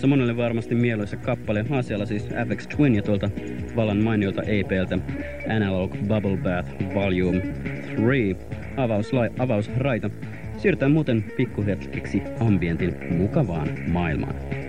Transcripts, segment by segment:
Tässä monelle varmasti mieluisa kappale. Asialla siis FX Twin ja tuolta vallan mainiolta EPltä Analog Bubble Bath Volume 3. Avauslai, avausraita. Siirrytään muuten pikkuhetkiksi ambientin mukavaan maailmaan.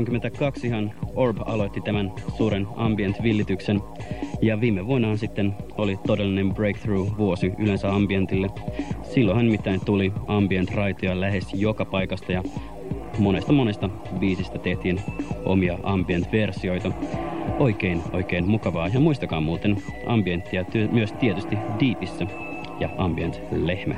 1992han Orb aloitti tämän suuren ambient-villityksen ja viime vuonna sitten oli todellinen breakthrough-vuosi yleensä ambientille. Silloinhan nimittäin tuli ambient-raitoja lähes joka paikasta ja monesta monesta biisistä tehtiin omia ambient-versioita. Oikein, oikein mukavaa. Ja muistakaa muuten ambienttia myös tietysti Deepissä ja ambient-lehmä.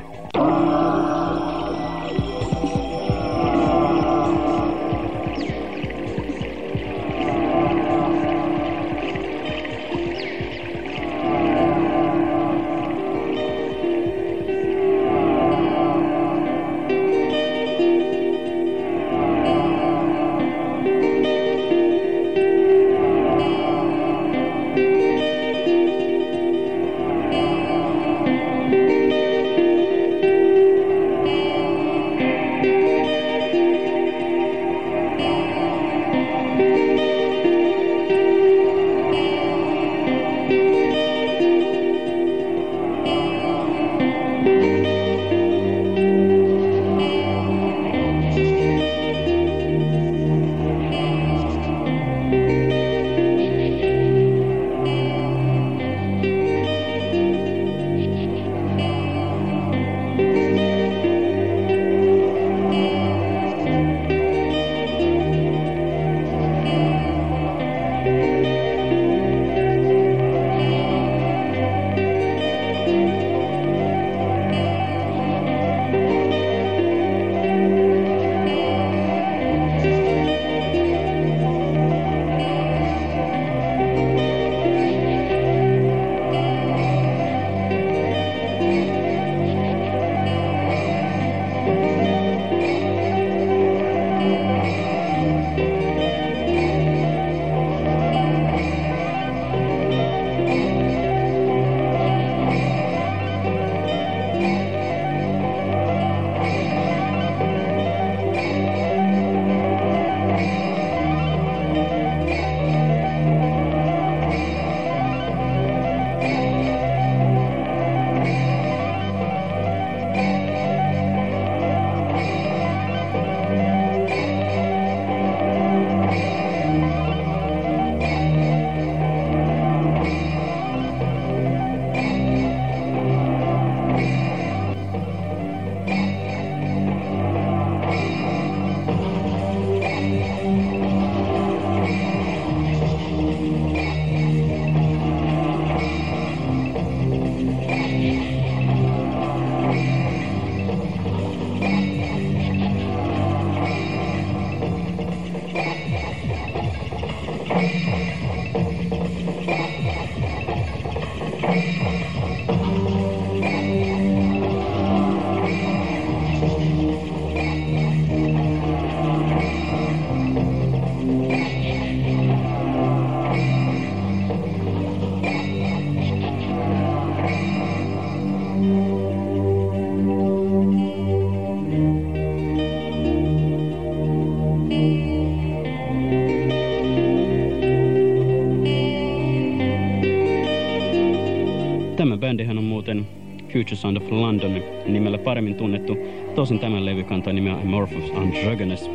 Future Sound of London nimellä paremmin tunnettu. Tosin tämän levy kantaa nimeä Amorphous Androgynous.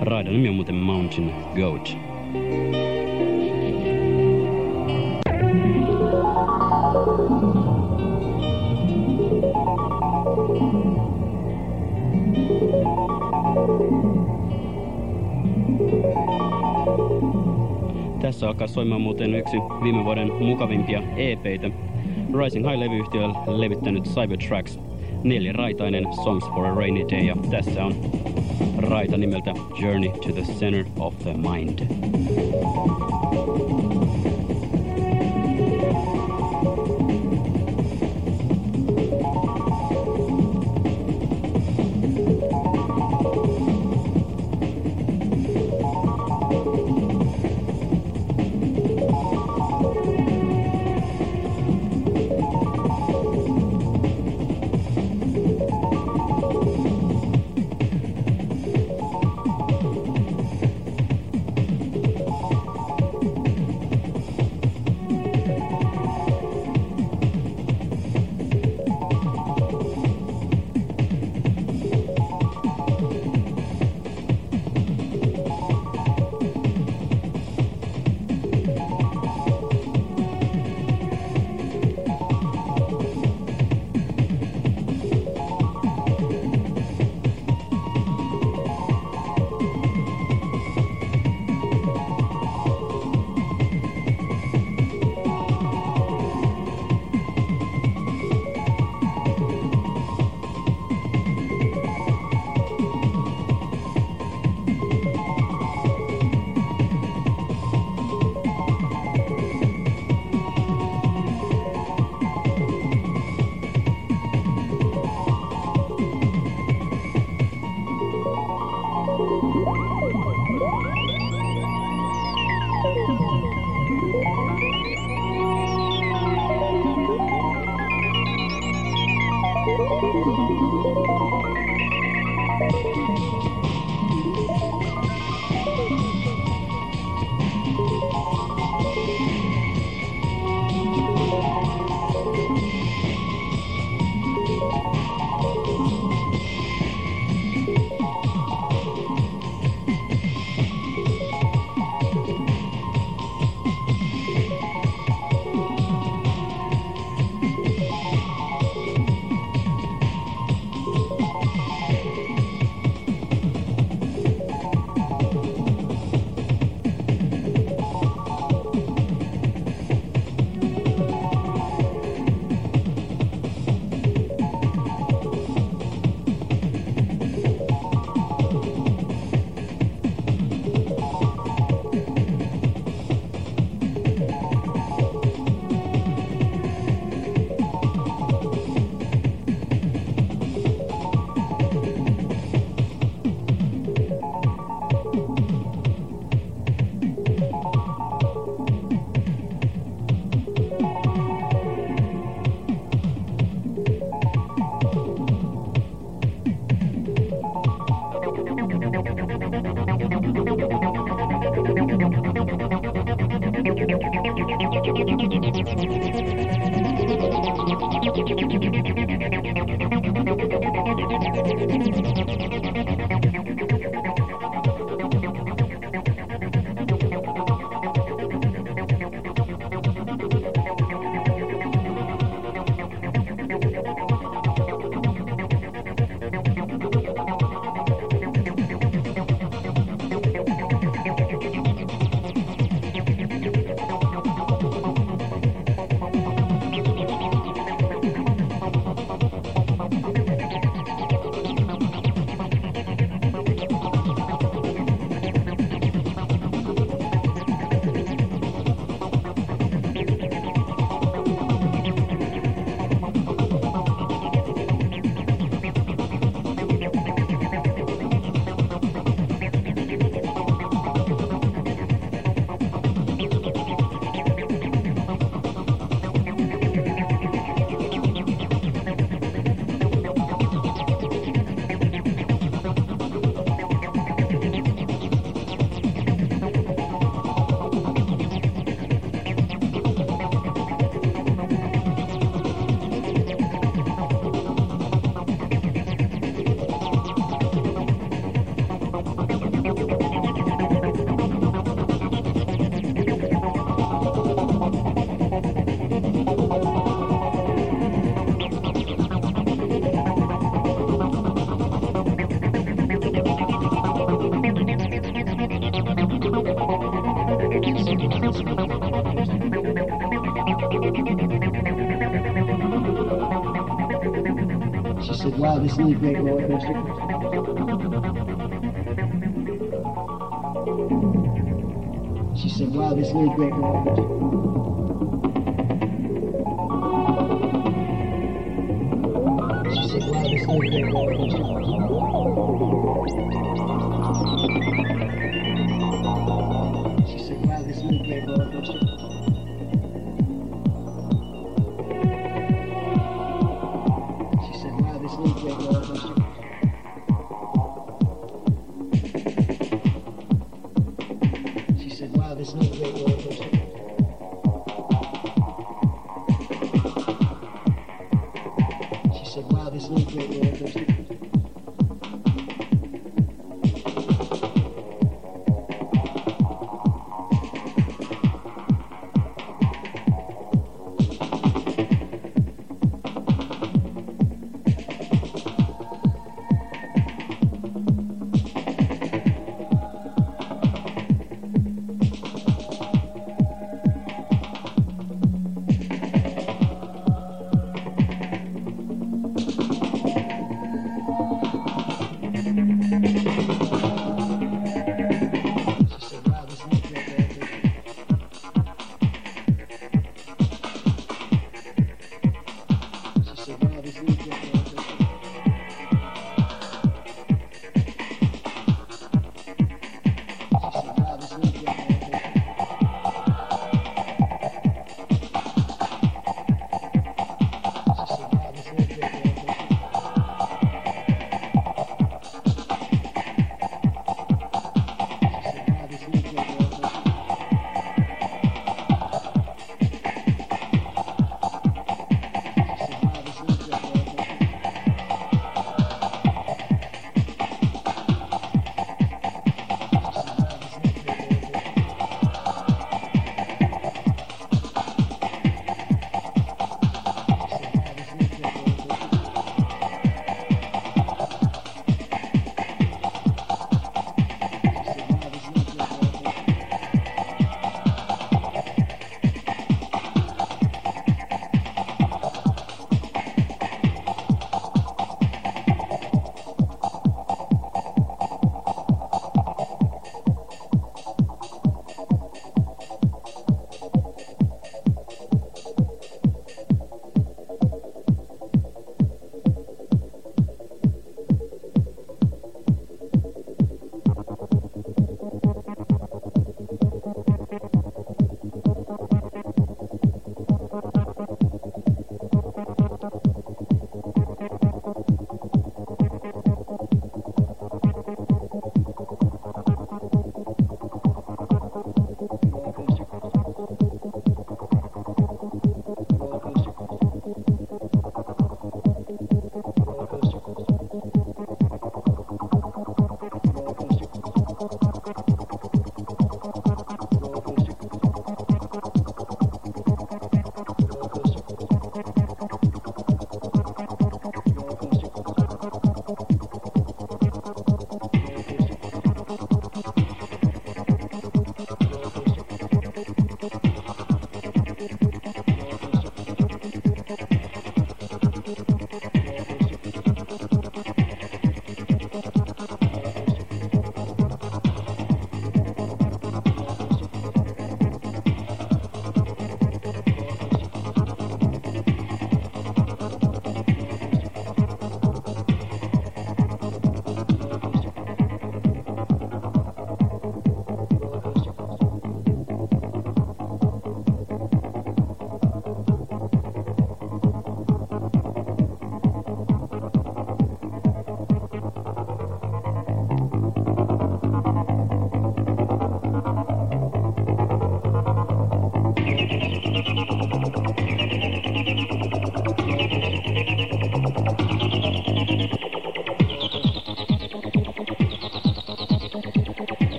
Raidan nimi on muuten Mountain Goat. Tässä alkaa soimaan muuten yksi viime vuoden mukavimpia EPitä. Rising High-levyyhtiö levittänyt Cybertracks, neljäraitainen Songs for a Rainy Day, ja tässä on raita nimeltä Journey to the Center of the Mind. She said, wow, this is great roller. She said, wow, this is great roller. little bit random.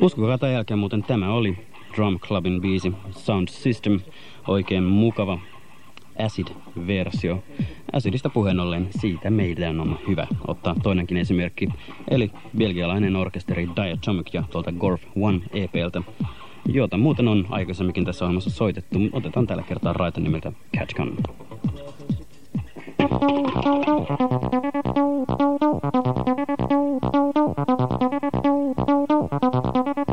Uskokaa tai jälkeen muuten tämä oli Drum Clubin biisi Sound System. Oikein mukava Acid-versio. Acidista puheen ollen siitä meidän on hyvä ottaa toinenkin esimerkki. Eli belgialainen orkesteri Diatomic ja tuolta Gorf One EPltä, jota muuten on aikaisemminkin tässä ohjelmassa soitettu. Otetaan tällä kertaa raita nimeltä Catch Gun. Thank you.